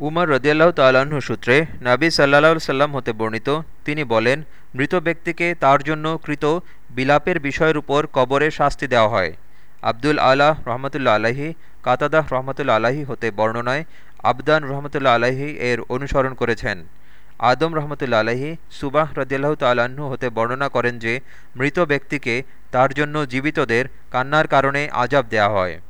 উমর রদিয়াল্লাহ তাল্লাহ্ন সূত্রে নাবি সাল্লাহ সাল্লাম হতে বর্ণিত, তিনি বলেন, মৃত ব্যক্তিকে তার জন্য কৃত বিলাপের বিষয়ের উপর কবরে শাস্তি দেওয়া হয়। আব্দুল আলাহ রহমতুল্লা আলাহি কাতাদাহ রহমতুল্লা আলাহি হতে বর্ণনায় আবদান রহমতুল্লা আলাহি এর অনুসরণ করেছেন। আদম রহমতুল্লা আলাহি সুবাহ রদিয়াল্লাহ তাল্লাহ্ন হতে বর্ণনা করেন যে, মৃত ব্যক্তিকে তার জন্য জীবিতদের কান্নার কারণে আজাব দেয়া হয়।